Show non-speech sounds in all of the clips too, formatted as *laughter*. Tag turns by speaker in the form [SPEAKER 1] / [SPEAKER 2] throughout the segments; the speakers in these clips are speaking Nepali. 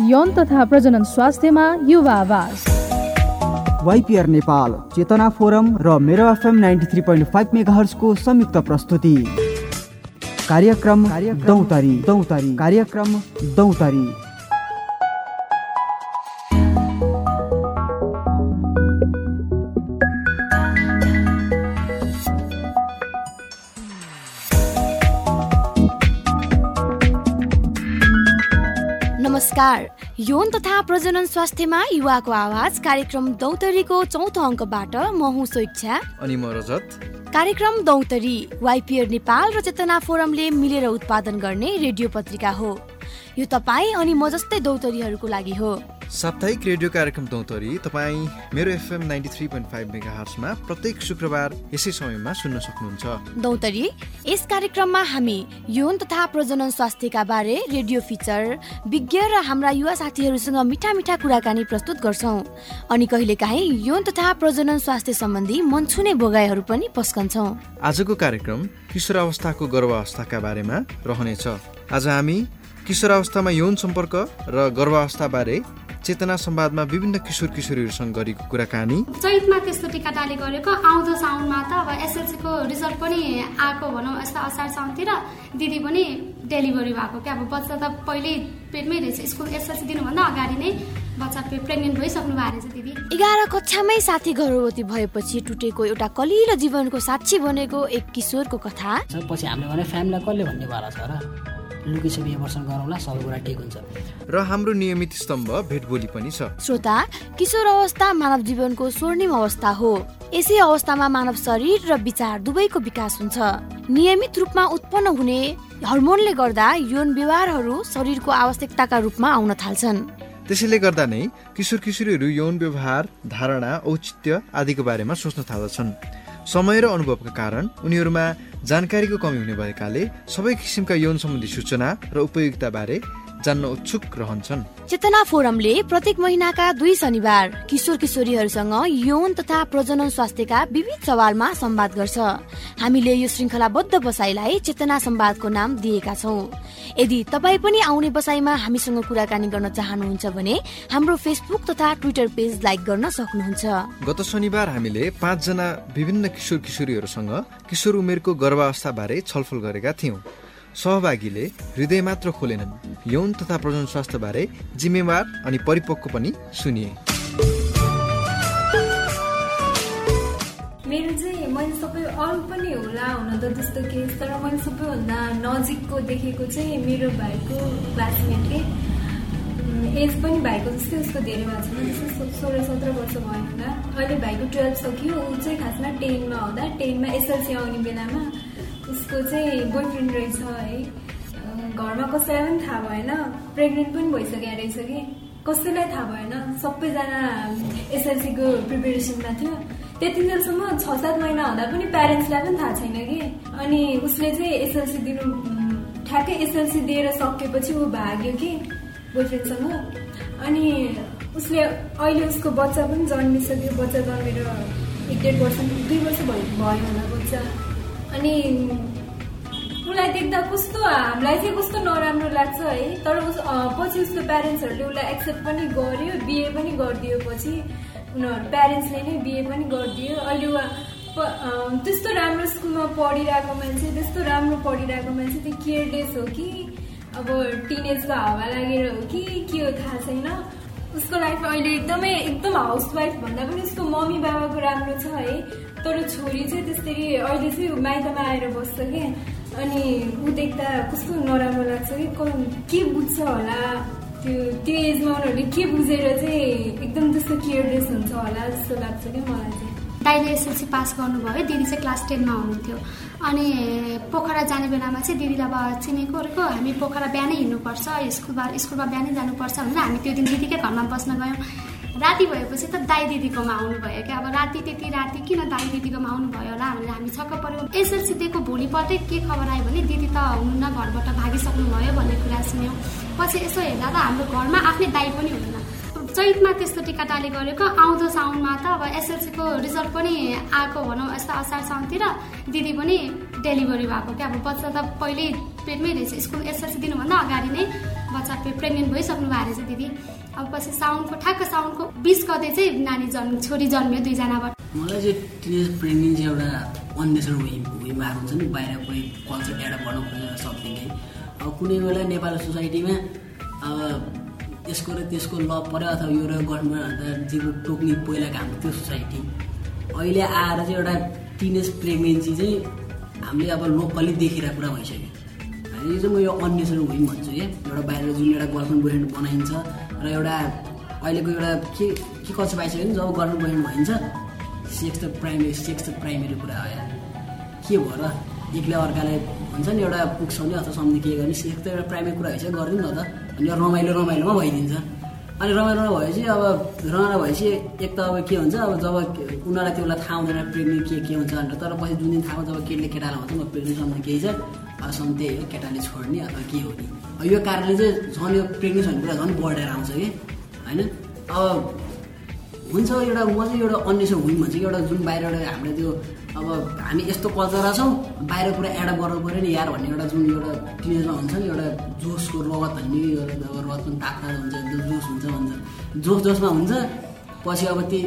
[SPEAKER 1] यौन तथा प्रजनन स्वास्थ्यमा युवा आवाज।
[SPEAKER 2] वाइपिआर नेपाल चेतना फोरम र Mero FM ninety three point five मेगाहर्सको संयुक्त प्रस्तुति। कार्यक्रम दौतरी दौतरी कार्यक्रम दौतरी।
[SPEAKER 3] नमस्कार। यौन तथा प्रजनन स्वास्थ्यमा युवाको आवाज कार्यक्रम दौतरीको चौथो अङ्कबाट म हुँ स्वेच्छा।
[SPEAKER 4] अनि म रजत।
[SPEAKER 3] कार्यक्रम दौतरी वाइपिएर नेपाल र चेतना फोरमले मिलेर उत्पादन गर्ने रेडियो पत्रिका हो। यो तपाईँ अनि म जस्तै दौतरीहरूको लागि हो।
[SPEAKER 4] साप्ताहिक रेडियो कार्यक्रम दौतरी तपाईँ Mero FM ninety three point five mega हर्समा प्रत्येक शुक्रबार यसै समयमा सुन्न सक्नुहुन्छ।
[SPEAKER 3] दौतरी यस कार्यक्रममा हामी यौन तथा प्रजनन स्वास्थ्यका बारे रेडियो फिचर विज्ञ र हाम्रा युवा साथीहरूसँग मिठा मिठा कुराकानी प्रस्तुत गर्छौँ। अनि कहिलेकाहीँ यौन तथा प्रजनन स्वास्थ्य सम्बन्धी मन छुने भोगाईहरू पनि पस्कन्छौँ।
[SPEAKER 4] आजको कार्यक्रम किशोरावस्थाको गर्भावस्थाका बारेमा रहनेछ। आज हामी किशोरावस्थामा यौन सम्पर्क र गर्भावस्थाबारे चेतना संवादमा विभिन्न किशोर किशोरीहरूसँग गरेको कुराकानी।
[SPEAKER 5] चैतमा त्यस्तो टिका टाली गरेको आउँदो साउन्डमा त अब एसएलसीको रिजल्ट पनि आएको भनौँ यस्तो असार साउनतिर दिदी पनि डेलिभरी भएको क्या। अब बच्चा त पहिल्यै पेटमै रहेछ। स्कुल एसएलसी दिनुभन्दा अगाडि नै बच्चा प्रेग्नेन्ट भइसक्नु भएको रहेछ दिदी।
[SPEAKER 3] एघार कक्षामै साथी गर्भवती भएपछि टुटेको एउटा कलिलो जीवनको साक्षी बनेको एक किशोरको कथा।
[SPEAKER 6] पछि हामीले भने फ्यामिलीलाई कसले भन्ने वाला छ र? लुकी वर्षन गरौँला सबै कुरा ठिक हुन्छ।
[SPEAKER 4] र हाम्रो नियमित स्तम्भ भेटबोली पनि छ।
[SPEAKER 3] श्रोता किशोर अवस्था मानव जीवनको स्वर्णिम अवस्था हो। यसै अवस्थामा मानव शरीर र विचार दुवैको विकास हुन्छ। नियमित रूपमा उत्पन्न हुने हर्मोनले गर्दा यौन व्यवहारहरू शरीरको आवश्यकताका रूपमा आउन थाल्छन्।
[SPEAKER 4] त्यसैले गर्दा नै किशोर किशोरीहरू यौन व्यवहार धारणा औचित्य आदिको बारेमा सोच्न थाल्दछन्। समय र अनुभवका कारण उनीहरूमा जानकारीको कमी हुने भएकाले सबै किसिमका यौन सम्बन्धी सूचना र उपयोगिता बारे जान्न उत्सुक रहन्छन्।
[SPEAKER 3] चेतना फोरमले प्रत्येक महिनाका दुई शनिबार किशोर किशोरीहरूसँग यौन तथा प्रजनन स्वास्थ्यका विविध सवालमा संवाद गर्छ। हामीले यो श्रृङ्खलाबद्ध बसाइलाई चेतना संवादको नाम दिएका छौँ। यदि तपाईँ पनि आउने बसाइमा हामीसँग कुराकानी गर्न चाहनुहुन्छ भने हाम्रो फेसबुक तथा ट्विटर पेज लाइक गर्न सक्नुहुन्छ।
[SPEAKER 4] गत शनिबार हामीले पाँचजना विभिन्न किशोर किशोरीहरूसँग किशोर उमेरको गर्भावस्था बारे छलफल गरेका थियौँ। सहभागीले हृदय मात्र खोलेनन् यौन तथा प्रजन स्वास्थ्य बारे जिम्मेवार अनि परिपक्व पनि सुनिए।
[SPEAKER 7] मेरो चाहिँ मैले सबै अरू पनि होला हुन त त्यस्तो केस तर मैले सबैभन्दा नजिकको देखेको चाहिँ मेरो भाइको क्लासमेटले एज पनि भाइको जस्तै उसको धेरै भएको छैन जस्तो सोह्र सत्र वर्ष भयो होला। अहिले भाइको टुवेल्भ सक्यो ऊ चाहिँ खासमा टेनमा हुँदा टेनमा एसएलसी आउने बेलामा उसको चाहिँ बोयफ्रेन्ड रहेछ है। घरमा कसैलाई पनि थाहा भएन। प्रेग्नेन्ट पनि भइसकेको रहेछ कि। कसैलाई थाहा भएन। सबैजना एसएलसीको प्रिपेरेसनमा थियो। त्यति बेलासम्म छ सात महिना हुँदा पनि प्यारेन्ट्सलाई पनि थाहा छैन कि। अनि उसले चाहिँ एसएलसी दिनु ठ्याक्कै एसएलसी दिएर सकेपछि ऊ भाग्यो कि बोयफ्रेन्डसँग अनि उसले अहिले उसको बच्चा पनि जन्मिसक्यो। बच्चा जन्मेर एक डेढ वर्ष दुई वर्ष भयो भयो होला बच्चा। अनि उसलाई देख्दा कस्तो हामीलाई चाहिँ कस्तो नराम्रो लाग्छ है। तर उस पछि उसको प्यारेन्ट्सहरूले उसलाई एक्सेप्ट पनि गर्यो बिए पनि गरिदियो पछि। उनीहरू प्यारेन्ट्सले नै बिए पनि गरिदियो। अहिले त्यस्तो राम्रो स्कुलमा पढिरहेको मान्छे त्यस्तो राम्रो पढिरहेको मान्छे त्यो केयरलेस हो कि? अब टिनेजको हावा लागेर हो कि? के हो थाहा छैन। उसको लाइफ अहिले एकदमै एकदम हाउसवाइफ भन्दा पनि उसको मम्मी बाबाको राम्रो छ है। तर छोरी चाहिँ त्यसरी अहिले चाहिँ माइतमा आएर बस्छ कि? अनि ऊ देख्दा कस्तो नराम्रो लाग्छ कि? के बुझ्छ होला? त्यो त्यो एजमा उनीहरूले के बुझेर चाहिँ एकदम त्यस्तो केयरलेस हुन्छ होला जस्तो लाग्छ कि मलाई चाहिँ।
[SPEAKER 5] दाइले एसएलसी पास गर्नुभयो दिदी चाहिँ क्लास टेनमा हुनुहुन्थ्यो। अनि पोखरा जाने बेलामा चाहिँ दिदीलाई अब चिनेको ओरेको हामी पोखरा बिहानै हिँड्नुपर्छ स्कुलमा स्कुलमा बिहानै जानुपर्छ भनेर हामी त्यो दिन दिदीकै घरमा बस्न गयौँ। राति भएपछि त दाई दिदीकोमा आउनुभयो क्या? अब राति त्यति राति किन दाई दिदीकोमा आउनुभयो होला? भनेर हामी छक्क पऱ्यौँ। एसएलसी दिएको भोलिपल्टै के खबर आयो भने दिदी त हुनुहुन्न घरबाट भागिसक्नु भयो भन्ने कुरा सुन्यौँ। पछि यसो हेर्दा त हाम्रो घरमा आफ्नै दाई पनि हुँदैन। चैतमा त्यस्तो टिका टाली गरेको आउँदो साउन्डमा त अब एसएलसीको रिजल्ट पनि आएको भनौँ यस्तो असार साउन्डतिर दिदी पनि डेलिभरी भएको क्या? अब बच्चा त पहिल्यै पेटमै रहेछ। स्कुल एसएलसी दिनुभन्दा अगाडि नै बच्चा प्रेग्नेन्ट भइसक्नु भएको रहेछ दिदी। अब पछि साउन्डको ठ्याक्क साउन्डको बिस गते चाहिँ नानी जन्म छोरी जन्मियो दुईजनाबाट।
[SPEAKER 6] मलाई चाहिँ टिनेज प्रेग्नेन्सी एउटा हुइ हुइमा हुन्छ नि बाहिर कोही कल्चर एडप गर्न खोजेर सक्ने कि अब कुनै बेला नेपाल सोसाइटीमा अब यसको र त्यसको ल पऱ्यो अथवा यो र अन्त जिउ टोक्ने पहिलाको हाम्रो त्यो सोसाइटी। अहिले आएर चाहिँ एउटा टिनेज प्रेग्नेन्सी चाहिँ हामीले अब लोकल्ली देखेर कुरा भइसक्यो। यो चाहिँ म यो अन्वेषण हुइम भन्छु है एउटा बाहिर जुन एउटा गर्लफ्रेन्ड बोयफ्रेन्ड बनाइन्छ र एउटा अहिलेको एउटा के के कल्चर पाइसक्यो भने जब गर्लफ्रेन्ड बोयफ्रेन्ड भइन्छ सेक्स त प्राइमेरी सेक्स त प्राइमेरी कुरा यार के भयो र? एकले अर्कालाई हुन्छ नि एउटा पुग्छौँ अथवा सम्झि के गर्ने सेक्स त एउटा प्राइमेरी कुरा भएपछि गरिदिउँ न त। अनि रमाइलो रमाइलोमा भइदिन्छ। अनि रमाइलोमा भएपछि अब रमाइलो भएपछि एक त अब के हुन्छ अब जब उनीहरूलाई त्यो बेला थाहा हुँदैन प्रेग्नेन्ट के के हुन्छ भनेर तर पछि जुन दिन थाहा हुन्छ जब केटीले केटालाई भन्छ म प्रेग्नेन्ट सम्म केही छ। अब सम त्यही हो केटाले छोड्ने अथवा के हो नि? यो कारणले चाहिँ झन् यो प्रेग्नेन्ट भन्ने कुरा झन् बढेर आउँछ कि? होइन? अब हुन्छ एउटा म चाहिँ एउटा अन्वेषण हुँ भन्छ कि एउटा जुन बाहिर एउटा हाम्रो त्यो अब हामी यस्तो कल्चर छौँ बाहिर कुरा एडप गर्नु पऱ्यो नि यार भन्ने एउटा जुन एउटा टिनेजमा हुन्छ नि एउटा जोसको रगत भन्ने एउटा रगत पनि ताक हुन्छ जोस हुन्छ भन्छ। जोस जोसमा हुन्छ पछि अब ती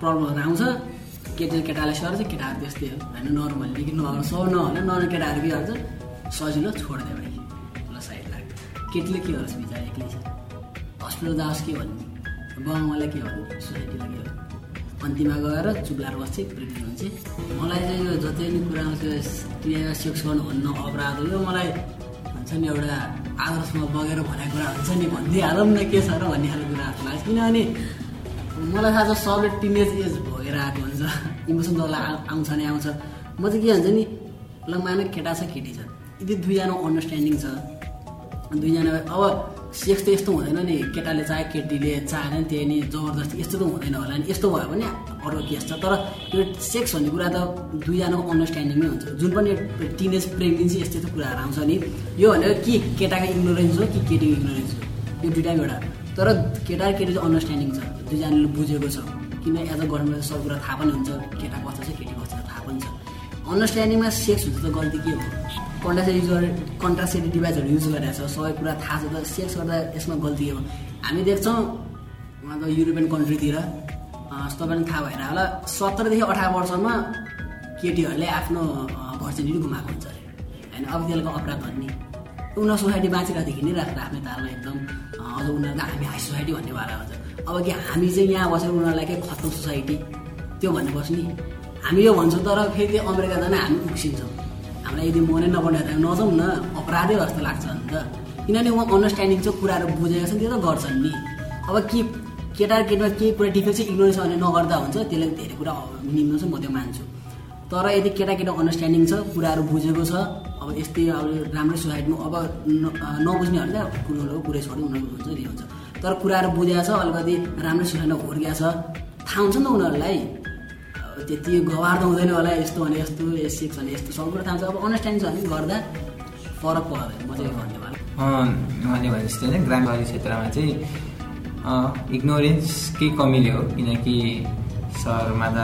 [SPEAKER 6] प्रब्लमहरू आउँछ। केटी केटाले सर्छ केटाहरू त्यस्तै हो। होइन नर्मल्ली कि न सो नहोला नर्मल केटाहरू के गर्छ सजिलो छोडिदियो भाइ ल साइड लाग्यो केटीले के गर्छ बिचरा एक्लै छ? हस्पिटल जाओस् के भन्ने? बाबामालाई के भन्ने? सोसाइटीलाई के भन्ने? अन्तिममा गएर चुप्लाएर बस्छ प्रेग्नेन्ट हुन्छ। मलाई चाहिँ यो जति पनि कुरा क्रिया सेक्स गर्नु भन्न अपराध हो यो मलाई हुन्छ नि एउटा आदर्शमा बगेर भनेको कुरा हुन्छ नि भनिदिइहालौँ न के छ र भन्ने खालको कुरा लाग्छ किनभने मलाई थाहा छ सबले टिनेज एज भएर आएको हुन्छ। इमोसन आ- आउँछ नि आउँछ। म चाहिँ के भन्छ नि ल मान केटा छ केटी छ। यदि दुईजना अन्डरस्ट्यान्डिङ छ दुईजना अब सेक्स त यस्तो हुँदैन नि केटाले चाहे केटीले चाहेन त्यही नि जबरजस्ती यस्तो त हुँदैन होला नि। यस्तो भयो भने अरू केस छ। तर यो सेक्स भन्ने कुरा त दुईजनाको अन्डरस्ट्यान्डिङमै हुन्छ। जुन पनि टिनेज प्रेग्नेन्सी यस्तो यस्तो कुराहरू आउँछ नि यो भनेको के केटाको इग्नोरेन्स हो कि केटीको इग्नोरेन्स हो। यो दुइटा एउटा। तर केटा र केटी चाहिँ अन्डरस्ट्यान्डिङ छ। दुईजनाले बुझेको छ। किन एज अ गर्मेन्ट सब कुरा थाहा पनि हुन्छ केटा कस्तो छ केटी कस्तो छ थाहा पनि छ। अन्डरस्ट्यान्डिङमा सेक्स हुन्छ त गल्ती के हो? कन्ट्रासेप युज गरे कन्ट्रासेप्टिभ डिभाइसहरू युज गरेर छ सबै कुरा थाहा छ त सेक्स गर्दा यसमा गल्ती के हो? हामी देख्छौँ मतलब युरोपियन कन्ट्रीतिर तपाईँलाई थाहा भएर होला सत्रदेखि अठार वर्षमा केटीहरूले आफ्नो भर्जिनिटी गुमाएको हुन्छ अरे। होइन अब त्यसको अपराध भन्ने। उनीहरू सोसाइटी बाँचिरहेदेखि नै राख्छ आफ्नो तालमा एकदम अझ उनीहरू त हामी हाई सोसाइटी भन्ने वाला हुन्छ। अब कि हामी चाहिँ यहाँ बसेर उनीहरूलाई के खत्तम सोसाइटी? त्यो भन्नुपर्छ नि। हामी यो भन्छौँ तर फेरि त्यो अमेरिका जान हामी उक्सिन्छौँ। हामीलाई यदि मनै नपर्ने त नजाउँ न। अपराधै जस्तो लाग्छ नि त। किनभने उहाँ अन्डरस्ट्यान्डिङ चाहिँ कुराहरू बुझेको छ नि त्यो त गर्छन् नि। अब के केटा केटीमा केही कुरा डिफेक्ट चाहिँ इग्नोरेन्स भने नगर्दा हुन्छ त्यसले धेरै कुरा निम्न छ म त्यो मान्छु। तर यदि केटाकेटा अन्डरस्ट्यान्डिङ छ कुराहरू बुझेको छ अब यस्तै अब राम्रै सोसाइटीमा अब नबुझ्नेहरू त कुरो कुरै छोड्यो उनीहरूको हुन्छ हुन्छ। तर कुराहरू बुझेको छ अलिकति राम्रै सोसाइटीमा हुर्किएको छ थाहा हुन्छ नि त उनीहरूलाई? त्यति गवार त हुँदैन होला यस्तो भने यस्तो सेक्स भने यस्तो सब कुरा थाहा हुन्छ अब अन्डरस्ट्यान्डिङ भने गर्दा फरक पर्दैन म चाहिँ यो भन्ने
[SPEAKER 8] उहाँले भने जस्तै नै ग्रामीण क्षेत्रमा चाहिँ इग्नोरेन्सकै कमीले हो किनकि सहरमा त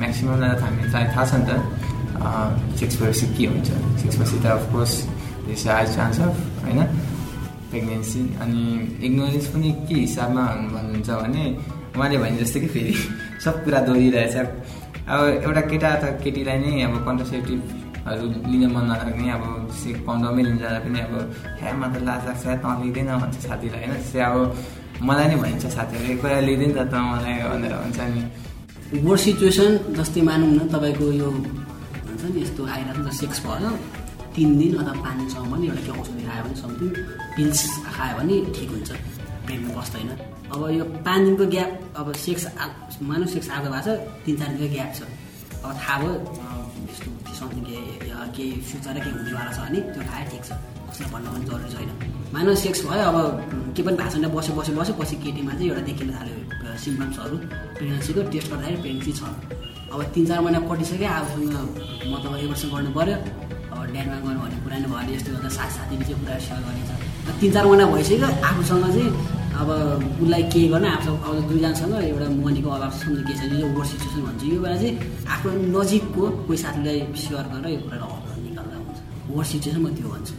[SPEAKER 8] म्याक्सिममलाई त हामीलाई थाहा छ नि त। सिक्स पछि के हुन्छ? सिक्स पछि त of course this high chance of होइन? प्रेग्नेन्सी अनि इग्नोरेन्स पनि के हिसाबमा भन्नुहुन्छ भने उहाँले भने जस्तै कि फेरि *laughs* सब कुरा दोहोरिरहेछ। अब एउटा केटा अथवा केटीलाई नै अब कन्ट्रासेप्टिभहरू लिन मन नलाग्ने अब से कन्डमै लिन जाँदा पनि अब ह्या म त लाज लाग्छ त लिँदैन भन्छ साथीलाई होइन? त्यस्तै अब मलाई नै भनिन्छ साथीहरू एक कुरा लिँदैन त त मलाई भनेर भन्छ नि।
[SPEAKER 6] वर्ड सिचुएसन जस्तै मानौँ न तपाईँको यो हुन्छ नि यस्तो आइरहेको छ सेक्स भयो। तिन दिन अथवा पाँच दिनसम्म पनि एउटा के औषधि खायो भने समथिङ पिल्स खायो भने ठिक हुन्छ। प्रेममा बस्दैन। अब यो पाँच दिनको ग्याप अब सेक्स मानव सेक्स आएको भएको छ तिन चार दिनको ग्याप छ। अब थाहा भयो यस्तो समथिङ केही फ्युचर केही हुनेवाला छ भने त्यो खायो ठिक छ। कसलाई भन्नु पनि जरुरी छैन। मानव सेक्स भयो अब के पनि भएको छैन। बस्यो बस्यो बस्यो पछि केटीमा चाहिँ एउटा देखिन थाल्यो सिम्टम्सहरू प्रेग्नेन्सीको टेस्ट गर्दाखेरि प्रेग्नेन्सी छ। अब तिन चार महिना कटिसक्यो आफूसँग म त वर्ष गर्नु पऱ्यो अब ड्याडमा गर्नु भन्ने कुरा नै भयो। यस्तो गर्दा साथ साथीले चाहिँ कुरा सेयर गर्ने छ र तिन चार महिना भइसक्यो आफूसँग चाहिँ अब उसलाई केही गर्न आफूसँग अब दुईजनासँग एउटा मनीको अभाव सम्झ के छ यो वर्ड सिचुएसन भन्छ। यो बेला चाहिँ आफ्नो नजिकको कोही साथीलाई सेयर गरेर यो कुरालाई हल निकाल्दा हुन्छ। वर्ड सिचुएसन म त्यो भन्छु।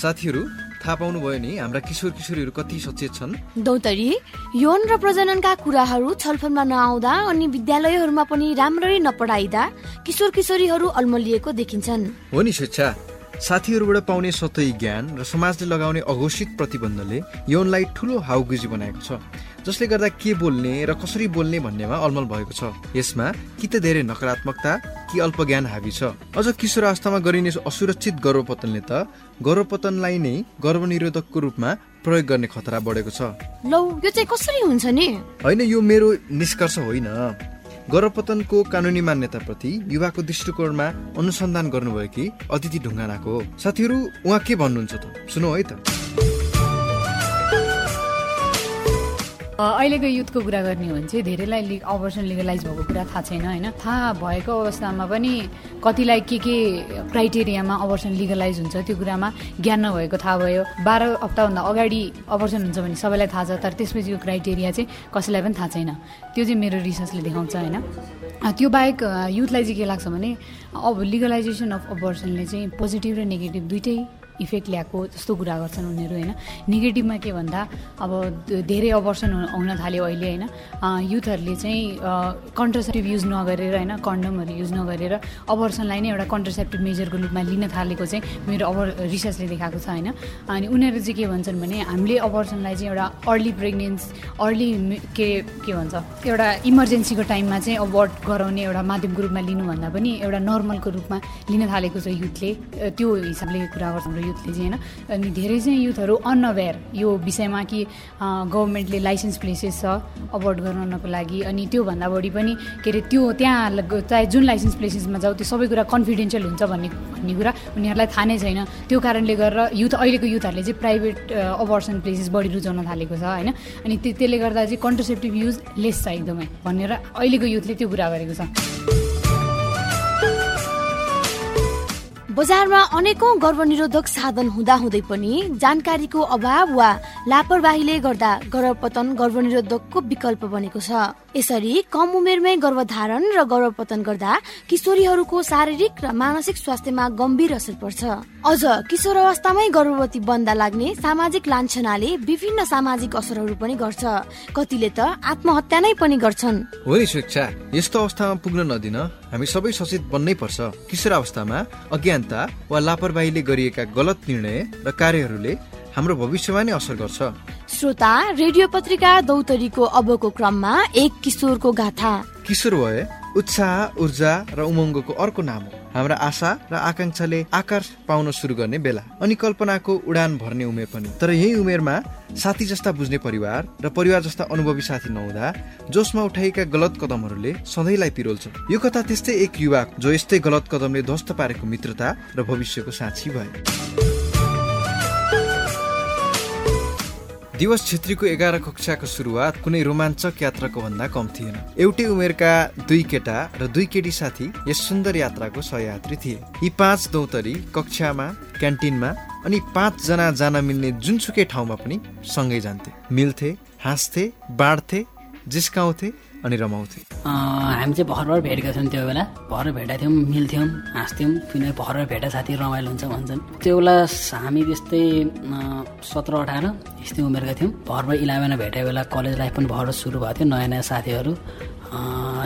[SPEAKER 4] साथीहरू थाहा पाउनुभयो नि हाम्रा किशोर किशोरीहरू कति सचेत छन्।
[SPEAKER 3] दौतरी यौन र प्रजननका कुराहरू छलफलमा नआउँदा अनि विद्यालयहरूमा पनि राम्ररी नपढाइदा किशोर किशोरीहरू अल्मलिएको देखिन्छन्।
[SPEAKER 4] हो नि शिक्षा साथीहरूबाट पाउने सतही ज्ञान र समाजले लगाउने अघोषित प्रतिबन्धले यौनलाई ठुलो हाउगुजी बनाएको छ जसले गर्दा के बोल्ने र कसरी बोल्ने भन्नेमा अलमल भएको छ। यसमा कि त धेरै नकारात्मकता कि अल्प ज्ञान हावी छ। अझ किशोर अवस्थामा गरिने असुरक्षित गर्भपतनले त गर्भपतनलाई नै गर्भनिरोधकको रूपमा प्रयोग गर्ने खतरा बढेको छ।
[SPEAKER 3] लौ यो चाहिँ कसरी हुन्छ नि?
[SPEAKER 4] होइन यो मेरो निष्कर्ष होइन। गर्भपतनको कानुनी मान्यताप्रति युवाको दृष्टिकोणमा अनुसन्धान गर्नुभयो कि अतिथि ढुङ्गानाको साथीहरू उहाँ के भन्नुहुन्छ त? सुनौ है त।
[SPEAKER 9] अहिलेको युथको कुरा गर्ने हो भने चाहिँ धेरैलाई लि अपर्सन लिगलाइज भएको कुरा थाहा छैन होइन? थाहा भएको अवस्थामा पनि कतिलाई के के क्राइटेरियामा अपर्सन लिगलाइज हुन्छ त्यो कुरामा ज्ञान नभएको थाहा भयो। बाह्र हप्ताभन्दा अगाडि अपर्सन हुन्छ भने सबैलाई थाहा छ तर त्यसपछिको क्राइटेरिया चाहिँ कसैलाई पनि थाहा छैन। त्यो चाहिँ मेरो रिसर्चले देखाउँछ होइन? त्यो बाहेक युथलाई चाहिँ के लाग्छ भने अब लिगलाइजेसन अफ अपर्सनले चाहिँ पोजिटिभ र नेगेटिभ दुइटै इफेक्ट ल्याएको जस्तो कुरा गर्छन् उनीहरू होइन? नेगेटिभमा के भन्दा अब धेरै अपर्सन हुन थाल्यो अहिले होइन? युथहरूले चाहिँ कन्ट्रासेप्टिभ युज नगरेर होइन? कन्डमहरू युज नगरेर अपर्सनलाई नै एउटा कन्ट्रासेप्टिभ मेजरको रूपमा लिन थालेको चाहिँ मेरो अब रिसर्चले देखाएको छ होइन? अनि उनीहरू चाहिँ के भन्छन् भने हामीले अपर्सनलाई चाहिँ एउटा अर्ली प्रेग्नेन्स अर्ली के के भन्छ? एउटा इमर्जेन्सीको टाइममा चाहिँ अबर्ट गराउने एउटा माध्यमको रूपमा लिनुभन्दा पनि एउटा नर्मलको रूपमा लिन थालेको छ युथले त्यो हिसाबले कुरा गर्छ हाम्रो युथले चाहिँ होइन अनि धेरै चाहिँ युथहरू अनअवेर यो विषयमा कि गभर्मेन्टले लाइसेन्स प्लेसेस छ अबोर्ड गराउनको लागि अनि त्योभन्दा बढी पनि के अरे त्यो त्यहाँ चाहे जुन लाइसेन्स प्लेसेसमा जाऊ त्यो सबै कुरा कन्फिडेन्सियल हुन्छ भन्ने भन्ने कुरा उनीहरूलाई थाहा नै छैन। त्यो कारणले गरेर युथ अहिलेको युथहरूले चाहिँ प्राइभेट अबर्सन प्लेसेस बढी रुचाउन थालेको छ होइन? अनि त्यसले गर्दा चाहिँ कन्ट्रसेप्टिभ युज लेस छ एकदमै भनेर अहिलेको युथले त्यो कुरा गरेको छ।
[SPEAKER 3] बजारमा अनेकौं गर्भनिरोधक साधन हुँदाहुँदै पनि जानकारीको अभाव वा लापरवाहीले गर्दा गर्भपतन गर्भनिरोधकको विकल्प बनेको छ। यसरी कम उमेरमै गर्भधारण र गर्भपतन गर्दा किशोरीहरूको शारीरिक र मानसिक स्वास्थ्यमा गम्भीर असर पर्छ। अझ किशोर अवस्थामै गर्भवती बन्दा लाग्ने सामाजिक लान्छनाले विभिन्न सामाजिक असरहरू पनि गर्छ। कतिले त आत्महत्या नै पनि गर्छन्।
[SPEAKER 4] हो नि शिक्षा यस्तो अवस्थामा पुग्न नदिन। हामी सबै सचेत बन्नै पर्छ। किशोर अवस्थामा अज्ञानता वा लापरवाहीले गरिएका गलत निर्णय र कार्यहरूले हाम्रो भविष्यमा नै असर गर्छ।
[SPEAKER 3] श्रोता रेडियो पत्रिका दौतरीको अबको क्रममा एक किशोरको गाथा।
[SPEAKER 4] किशोर भए उत्साह ऊर्जा र उमङ्गको अर्को नाम हो। हाम्रा आशा र आकाङ्क्षाले आकार पाउन सुरु गर्ने बेला अनि कल्पनाको उडान भर्ने उमेर पनि। तर यही उमेरमा साथी जस्ता बुझ्ने परिवार र परिवार जस्ता अनुभवी साथी नहुँदा जोसमा उठाएका गलत कदमहरूले सधैँलाई पिरोल्छ। यो कथा त्यस्तै एक युवा जो यस्तै गलत कदमले ध्वस्त पारेको मित्रता र भविष्यको साक्षी भए। दिवस छेत्रीको एघार कक्षाको सुरुवात कुनै रोमाञ्चक यात्राको भन्दा कम थिएन। एउटै उमेरका दुई केटा र दुई केटी साथी यस सुन्दर यात्राको सहयात्री थिए। यी पाँच दौतरी कक्षामा क्यान्टिनमा अनि पाँचजना जान मिल्ने जुनसुकै ठाउँमा पनि सँगै जान्थे। मिल्थे हाँस्थे बाँड्थे जिस्काउँथे अनि रमाउँथे
[SPEAKER 6] हामी चाहिँ भरभर भेटेका छौँ त्यो बेला। भर भेटेका थियौँ मिल्थ्यौँ हाँस्थ्यौँ। किनभने भरभर भेटा साथी रमाइलो हुन्छ भन्छन्। त्यो बेला हामी त्यस्तै सत्र अठार यस्तै उमेरका थियौँ। भरभर इलेभेनमा भेटेको बेला कलेज लाइफ पनि भर सुरु भएको थियो। नयाँ नयाँ साथीहरू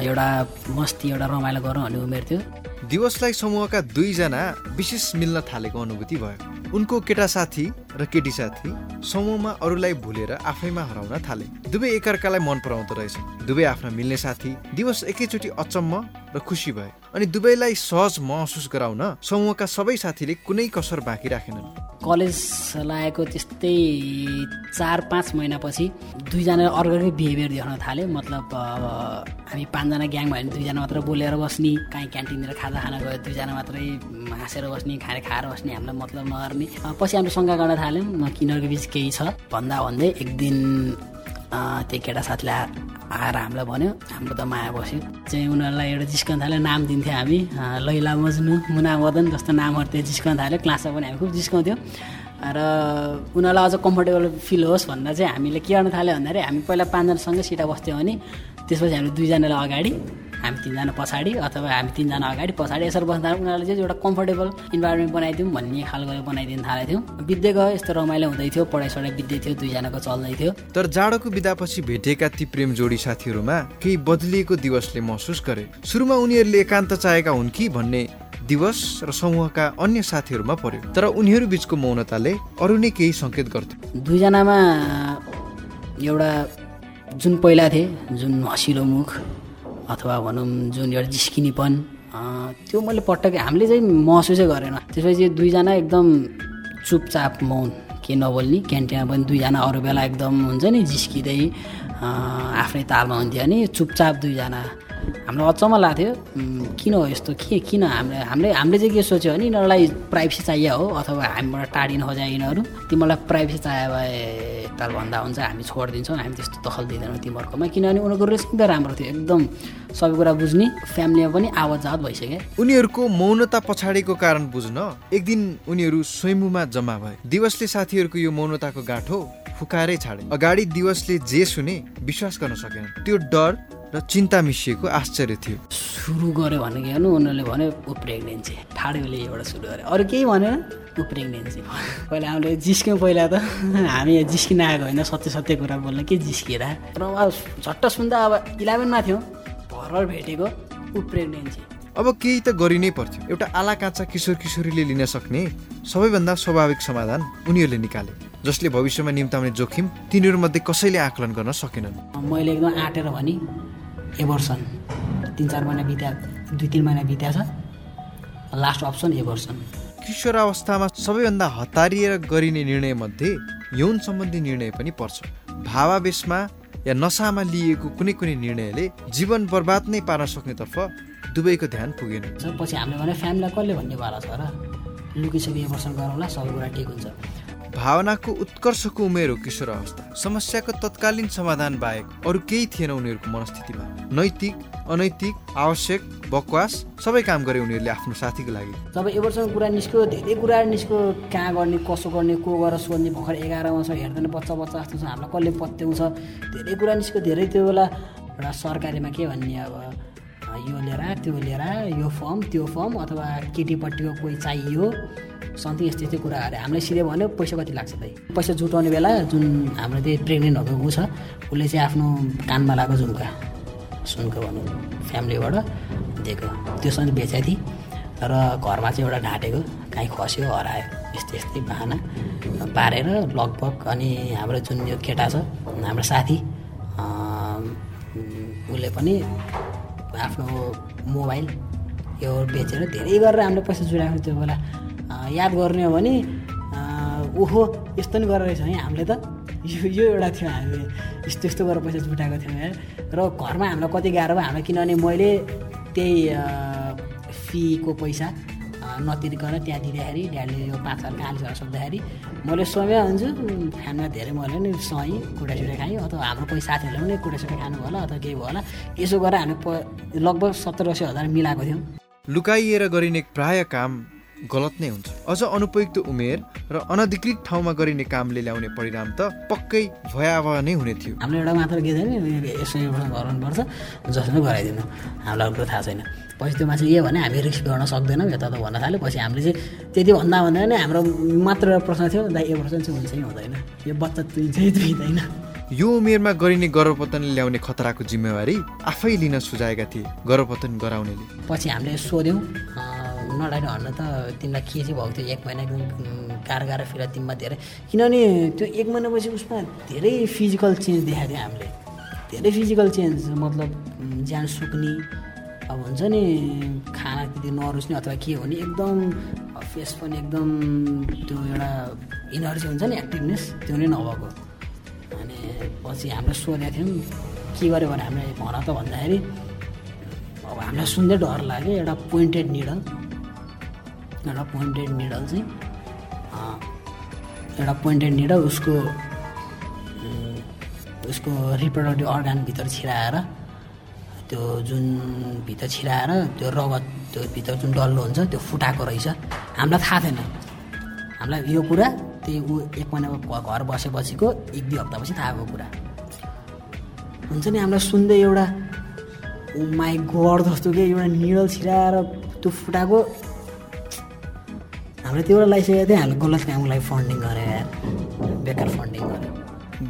[SPEAKER 6] एउटा मस्ती एउटा रमाइलो गरौँ भन्ने उमेर थियो।
[SPEAKER 4] दिवसलाई समूहका दुईजना विशेष मिल्न थालेको अनुभूति भयो। उनको केटा साथी र केटी साथी समूहमा अरूलाई भुलेर आफैमा हराउन थाले। दुवै एकअर्कालाई मन पराउँदो रहेछ। दुवै आफ्ना मिल्ने साथी दिवस एकैचोटि अचम्म र खुसी भए। अनि दुवैलाई सहज महसुस गराउन समूहका सबै साथीले कुनै कसर बाँकी राखेनन्।
[SPEAKER 6] कलेज लागेको त्यस्तै चार पाँच महिनापछि दुईजना अर्कै बिहेभियर देखाउन थाल्यो मतलब हामी पाँचजना ग्याङ भयो भने दुईजना मात्र बोलेर बस्ने काहीँ क्यान्टिनतिर खाजा खान गयो दुईजना मात्रै हाँसेर बस्ने खाएर खाएर बस्ने हामीलाई मतलब नगर्ने। पछि हाम्रो शङ्का गर्न थाल्यौँ किनीहरूको बिच केही छ। भन्दा भन्दै एक दिन त्यो केटा साथीले आएर हामीलाई भन्यो हाम्रो त माया बस्यो। चाहिँ उनीहरूलाई एउटा जिस्कन थाल्यो नाम दिन्थ्यो हामी लैला मज्नु मुना मदन जस्तो नामहरू त्यो जिस्कन थाल्यो। क्लासमा पनि हामी खुब जिस्काउँथ्यौँ। र उनीहरूलाई अझ कम्फर्टेबल फिल होस् भन्दा चाहिँ हामीले के गर्न थाल्यो भन्दाखेरि हामी पहिला पाँचजनासँग सिटा बस्थ्यौँ भने त्यसपछि हामी दुईजनालाई अगाडि हामी तिनजना पछाडि अथवा हामी तिनजना अगाडि पछाडि यसरी बस्दा उनीहरूले चाहिँ एउटा कम्फर्टेबल इन्भाइरोमेन्ट बनाइदिउँ भन्ने खालको बनाइदिनु थालेको थियौँ बित्दै गयो यस्तो रमाइलो हुँदै थियो पढाइ सढाइ बित्दै थियो दुईजनाको चल्दै थियो।
[SPEAKER 4] तर जाडोको बिदापछि भेटेका ती प्रेम जोडी साथीहरूमा केही बदलिएको दिवसले महसुस गरे। सुरुमा उनीहरूले एकान्त चाहेका हुन् कि भन्ने दिवस र समूहका अन्य साथीहरूमा पर्यो। तर उनीहरू बिचको मौनताले अरू नै केही सङ्केत गर्थ्यो
[SPEAKER 6] दुईजनामा एउटा जुन पहिला थिए जुन हँसिलो मुख अथवा भनौँ जुन एउटा जिस्किनेपन त्यो मैले पटक्कै हामीले चाहिँ महसुसै गरेन। त्यसपछि दुईजना एकदम चुपचाप मौन के नबोल्ने। क्यान्टिनमा पनि दुईजना अरू बेला एकदम हुन्छ नि जिस्किँदै आफ्नै तालमा हुन्थ्यो अनि चुपचाप दुईजना। हामीलाई अचम्म लाग्थ्यो। किन हो यस्तो? के किन हामीले हामीले हामीले चाहिँ के सोच्यो भने यिनीहरूलाई प्राइभेसी चाहियो हो अथवा हामीबाट टाढिन खोज्या यिनीहरू। तिमीलाई प्राइभेसी चाहियो भए ताल भन्दा हुन्छ हामी छोडिदिन्छौँ हामी त्यस्तो दखल दिँदैनौँ तिमीहरूकोमा। किनभने उनीहरूको एकदम राम्रो थियो एकदम सबै कुरा बुझ्ने फ्यामिलीमा पनि आवत जावत भइसक्यो।
[SPEAKER 4] उनीहरूको मौनता पछाडिको कारण बुझ्न एक दिन उनीहरू स्वयम्भूमा जम्मा भए। दिवसले साथीहरूको यो मौनताको गाँठो फुकाएरै छाडे। अगाडि दिवसले जे सुने विश्वास गर्न सकेन त्यो डर र चिन्ता मिसिएको आश्चर्य थियो।
[SPEAKER 6] सुरु गऱ्यो भने के गर्नु उनीहरूले भन्यो ऊ प्रेग्नेन्सी ठाडोले एउटा सुरु गऱ्यो अरू केही भनेन ऊ प्रेग्नेन्सी पहिला हामीले जिस्क्यौँ पहिला त हामी जिस्किन आएको होइन सत्य सत्य कुरा बोल्न के जिस्किएर र अब झट्ट सुन्दा अब इलेभेनमा थियौँ भर्खर भेटेको ऊ प्रेग्नेन्सी
[SPEAKER 4] अब केही त गरि नै पर्थ्यो। एउटा आला काँचा किशोर किशोरीले लिन सक्ने सबैभन्दा स्वाभाविक समाधान उनीहरूले निकाले जसले भविष्यमा निम्ताउने जोखिम तिनीहरूमध्ये कसैले आकलन गर्न सकेनन्।
[SPEAKER 6] मैले एकदम आँटेर भने एबर्सन तिन चार महिना बित्या दुई तिन महिना बित्या छ लास्ट अप्सन एबर्सन
[SPEAKER 4] किशोरावस्थामा सबैभन्दा हतारिएर गरिने निर्णयमध्ये यौन सम्बन्धी निर्णय पनि पर्छ भावावेशमा या नसामा लिएको कुनै कुनै निर्णयले जीवन बर्बाद नै पार्न सक्नेतर्फ दुवैको ध्यान पुगेन
[SPEAKER 6] पछि हामीले भने फ्यामिलीलाई कसले भन्नेवाला छ र लुकिसके एबर्सन गरौँला सबै कुरा ठिक हुन्छ
[SPEAKER 4] भावनाको उत्कर्षको उमेर हो किशोर अवस्था। समस्याको तत्कालीन समाधान बाहेक अरू केही थिएन उनीहरूको मनस्थितिमा। नैतिक अनैतिक आवश्यक बकवास सबै काम गरे उनीहरूले आफ्नो साथीको लागि।
[SPEAKER 6] जब एबर्सन कुरा निस्क्यो धेरै कुरा निस्क्यो। कहाँ गर्ने कसो गर्ने को गरेर सोध्ने भर्खर एघारमा छ हेर्दैन बच्चा बच्चा जस्तो छ हामीलाई कसले पत्याउँछ? धेरै कुरा निस्क्यो धेरै त्यो बेला। एउटा सरकारीमा के भन्ने अब यो लिएर त्यो लिएर यो फर्म त्यो फर्म अथवा केटीपट्टिको कोही चाहियो। समथिङ यस्तो यस्तै कुराहरू हामीलाई सिधै भन्यो पैसा कति लाग्छ त पैसा जुटाउने बेला जुन हाम्रो त्यही प्रेग्नेन्ट भएको ऊ छ उसले चाहिँ आफ्नो कानमा लगाएको झुम्का सुनको भनौँ फ्यामिलीबाट दिएको। त्यो सँग बेचेको थिएँ र घरमा चाहिँ एउटा ढाँटेको काहीँ खस्यो हरायो यस्तै यस्तै बाहना पारेर लगभग अनि हाम्रो जुन यो केटा छ हाम्रो साथी उसले पनि आफ्नो मोबाइल यो बेचेर धेरै गरेर हामीले पैसा जुटाएको त्यो बेला। याद गर्ने हो भने ओहो यस्तो नि गरेर रहेछ है हामीले त। यो यो एउटा थियो हामी यस्तो यस्तो गरेर पैसा जुटाएको थियौँ यार र घरमा हामीलाई कति गाह्रो भयो हामीलाई किनभने मैले त्यही फीको पैसा नतिरिकन त्यहाँ दिँदाखेरि ड्याडीले यो पाँच साल कहाँ गर्न सक्दाखेरि मैले समय हुन्छु खाना धेरै मैले नि सही कुटासुटा खाएँ अथवा हाम्रो कोही साथीहरूले पनि कुटासुटा खानु होला अथवा केही भयो होला। यसो गरेर हामी प लगभग सत्तर अस्सी हजार मिलाएको थियौँ।
[SPEAKER 4] लुकाइएर गरिने प्राय काम गलत नै हुन्छ। अझ अनुपयुक्त उमेर र अनधिकृत ठाउँमा गरिने कामले ल्याउने परिणाम त पक्कै भयावह नै हुने थियो।
[SPEAKER 6] हामीले एउटा मात्र के छैन यसो एउटा गराउनुपर्छ जसले गराइदिनु। हामीलाई अरू थाहा छैन। पछि त्यो मान्छे के भने हामी रिस्क गर्न सक्दैनौँ यता त भन्न थाल्यो। पछि हामीले चाहिँ त्यति भन्दा भन्दा नै हाम्रो मात्र एउटा प्रश्न थियो दाइ यो प्रश्न चाहिँ हुन्छ कि हुँदैन। यो बच्चा तुइन्छ तुइँदैन।
[SPEAKER 4] यो उमेरमा गरिने गर्भपतनले ल्याउने खतराको जिम्मेवारी आफै लिन सुझाएका थिए गर्भपतन गराउनेले।
[SPEAKER 6] पछि हामीले सोध्यौँ अँ, नडाइनु हन्न त तिमीलाई के चाहिँ भएको थियो? एक महिना एकदम गाह्रो फिल तिमीमा धेरै किनभने त्यो एक महिनापछि उसमा धेरै फिजिकल चेन्ज देखाएको थियो हामीले। धेरै फिजिकल चेन्ज मतलब ज्यान सुक्ने अब हुन्छ नि खाना त्यति नरुच्ने अथवा के हुने एकदम फेस पनि एकदम त्यो एउटा इनर्जी हुन्छ नि एक्टिभनेस त्यो नै नभएको। अनि पछि हामीले सोधेका थियौँ के गर्यो भने हामीले भन त भन्दाखेरि अब हामीलाई सुन्दै डर लाग्यो एउटा पोइन्टेड निडल एउटा पोइन्टेड निडल चाहिँ एउटा पोइन्टेड निडल उसको उसको रिप्रोडक्टिभ अर्गानभित्र छिराएर त्यो जुन भित्र छिराएर त्यो रगत त्यो भित्र जुन डल्लो हुन्छ त्यो फुटाएको रहेछ। हामीलाई थाहा थिएन। हामीलाई यो कुरा त्यही ऊ एक महिनाको घ- घर बसेपछिको एक दुई हप्तापछि थाहा भएको कुरा। हुन्छ नि हामीलाई सुन्दै एउटा माई गड जस्तो कि एउटा निडल छिराएर त्यो फुटाएको हामीले त्यो लगाइसकेको थियो हामीले गलत कामको लागि फन्डिङ यार बेकार फन्डिङ गऱ्यो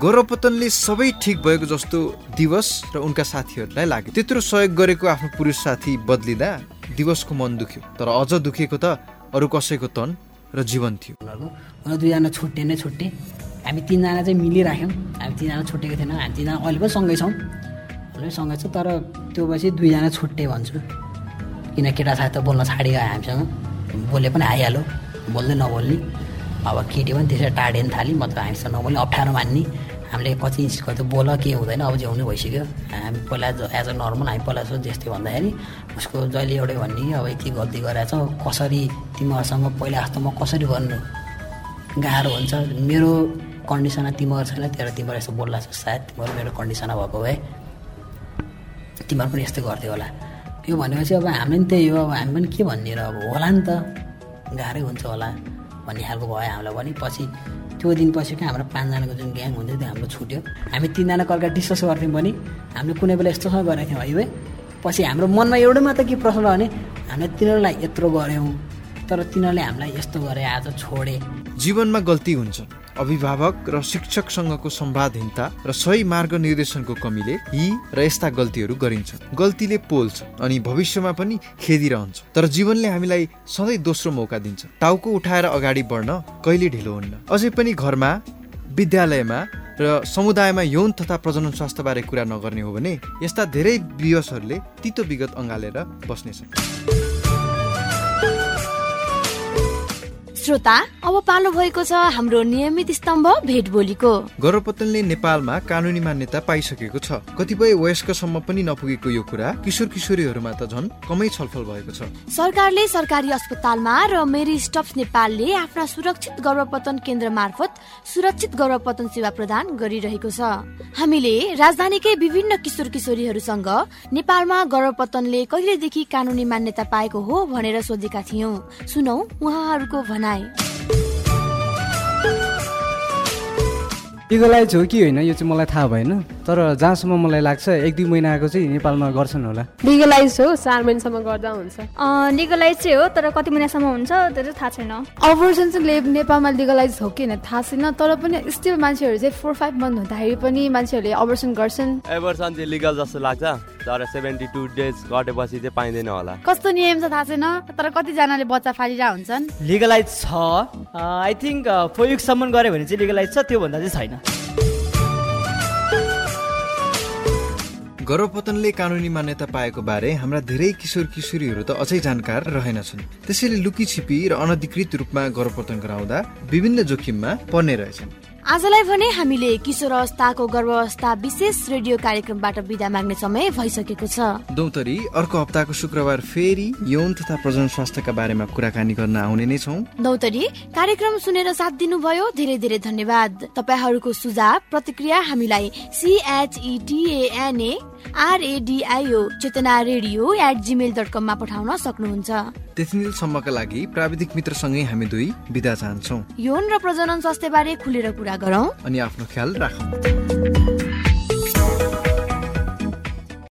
[SPEAKER 4] गौरवपतनले सबै ठिक भएको जस्तो दिवस र उनका साथीहरूलाई लाग्यो। त्यत्रो सहयोग गरेको आफ्नो पुरुष साथी बदलिँदा दिवसको मन दुख्यो तर अझ दुखेको त अरू कसैको तन र जीवन थियो।
[SPEAKER 6] उनीहरूको उनीहरू दुईजना छुट्टे नै छुट्टे। हामी तिनजना चाहिँ मिलिराख्यौँ। हामी तिनजना छुट्टेको थिएनौँ। हामी तिनजना अहिले पनि सँगै छौँ। अहिले सँगै छौँ तर त्यो पछि दुईजना छुट्टे भन्छु। किन केटा साथी त बोल्न छाडिगयो हामीसँग। बोले पनि आइहाल्यो बोल्दै नबोल्ने अब केटी पनि त्यसरी टाढिन थाल्यो मतलब हामीसँग नबोल्ने अप्ठ्यारो मान्ने। हामीले इन्च कति बोल के हुँदैन अब हुने भइसक्यो। हामी पहिला एज अ नर्मल हामी पहिला जस्तो त्यस्तै भन्दाखेरि उसको जहिले एउटै भन्ने अब यति गल्ती गरेछ कसरी तिमीहरूसँग पहिला जस्तो म कसरी गर्नु गाह्रो हुन्छ। मेरो कन्डिसनमा तिमीहरू छैन तर तिमीहरू यस्तो बोल्ला छ सायद तिमीहरू मेरो कन्डिसनमा भएको भए तिमीहरू पनि यस्तै गर्थ्यो होला। यो भनेपछि अब हामी पनि त्यही हो अब हामी पनि के भन्ने र अब होला नि त। गाह्रै हुन्छ होला भन्ने खालको भयो हामीलाई पनि पछि त्यो दिन पछि क्या हाम्रो पाँचजनाको जुन ग्याङ हुन्थ्यो त्यो हाम्रो छुट्यो। हामी तिनजना कलका डिस्कस गर्थ्यौँ पनि हामीले कुनै बेला यस्तोसँग गरेको थियौँ। है पछि हाम्रो मनमा एउटै मात्र के प्रश्न भने हामीले तिनीहरूलाई यत्रो गऱ्यौँ तर तिनीहरूले हामीलाई यस्तो गरे आज छोडे।
[SPEAKER 4] जीवनमा गल्ती हुन्छ। अभिभावक र शिक्षकसँगको सम्वादहीनता र सही मार्ग निर्देशनको कमीले यी र यस्ता गल्तीहरू गरिन्छ। गल्तीले पोल्छ अनि भविष्यमा पनि खेदिरहन्छ। तर जीवनले हामीलाई सधैँ दोस्रो मौका दिन्छ। टाउको उठाएर अगाडि बढ्न कहिले ढिलो हुन्न? अझै पनि घरमा विद्यालयमा र समुदायमा यौन तथा प्रजनन स्वास्थ्यबारे कुरा नगर्ने हो भने यस्ता धेरै विवशहरूले तितो विगत अँगालेर बस्नेछन्
[SPEAKER 3] श्रोता अब पालो भएको छ हाम्रो नियमित स्तम्भ भेट बोलीको
[SPEAKER 4] गौरवपतनले नेपालमा कानुनी मान्यता पाइसकेको छ। कतिपय वयस्कसम्म पनि नपुगेको यो कुरा किशोर किशोरीहरूमा त झन् कमै छलफल भएको छ।
[SPEAKER 3] सरकारले सरकारी अस्पतालमा र मेरी स्टप्स नेपालले आफ्ना सुरक्षित गर्भपतन केन्द्र मार्फत सुरक्षित गर्भपतन सेवा प्रदान गरिरहेको छ। हामीले राजधानीकै विभिन्न किशोर किशोरीहरूसँग नेपालमा गर्भपतनले कहिलेदेखि कानुनी मान्यता पाएको हो भनेर सोधेका थियौं। सुनौ उहाँहरूको भनाइ।
[SPEAKER 10] लिगलाइज हो कि होइन यो चाहिँ मलाई थाहा भएन तर जहाँसम्म मलाई लाग्छ एक दुई महिनाको चाहिँ नेपालमा गर्छन् होला।
[SPEAKER 11] लिगलाइज हो चार महिनासम्म गर्दा हुन्छ।
[SPEAKER 12] लिगलाइज चाहिँ हो तर कति महिनासम्म हुन्छ त्यो चाहिँ थाहा छैन।
[SPEAKER 13] अपर्सन चाहिँ नेपालमा लिगलाइज हो कि होइन थाहा छैन तर पनि स्टिल मान्छेहरू चाहिँ फोर फाइभ मन्थ हुँदाखेरि पनि मान्छेहरूले अपर्सन गर्छन्।
[SPEAKER 14] एभर्सन चाहिँ लिगल जस्तो लाग्छ तर सेभेन्टी टू डेज घटेपछि चाहिँ पाइँदैन होला।
[SPEAKER 15] कस्तो नियम छ थाहा छैन तर कतिजनाले बच्चा फालिरहेको हुन्छन्?
[SPEAKER 16] लिगलाइज छ आई थिङ्क फोर विक्ससम्म गऱ्यो भने चाहिँ लिगलाइज छ त्योभन्दा चाहिँ छैन।
[SPEAKER 4] गर्भपतनले कानुनी मान्यता पाएको बारे हाम्रा धेरै किशोर किशोरीहरू त अझै जानकार रहेनछन्। त्यसैले लुकी छिपी र अनधिकृत रूपमा गर्भपतन गराउँदा विभिन्न जोखिममा पर्ने रहेछन्।
[SPEAKER 3] आजलाई भने हामीले किशोर अवस्थाको गर्भावस्था विशेष रेडियो कार्यक्रमबाट विदा माग्ने समय भइसकेको छ।
[SPEAKER 4] दौतरी अर्को हप्ताको शुक्रबार फेरि यौन तथा प्रजन स्वास्थ्यका बारेमा कुराकानी गर्न आउने नै छौँ।
[SPEAKER 3] दौतरी कार्यक्रम सुनेर साथ दिनुभयो धेरै धेरै धन्यवाद। तपाईँहरूको सुझाव प्रतिक्रिया हामीलाई C H E T N A R A D I O Chetana radio at Gmail dot कममा पठाउन सक्नुहुन्छ।
[SPEAKER 4] त्यतिन्जेलसम्मका लागि प्राविधिक मित्रसँगै हामी दुई विदा चाहन्छौँ
[SPEAKER 3] यौन र प्रजनन स्वास्थ्य बारे खुलेर कुरा गरौँ।
[SPEAKER 4] अनि आफ्नो ख्याल राखौँ।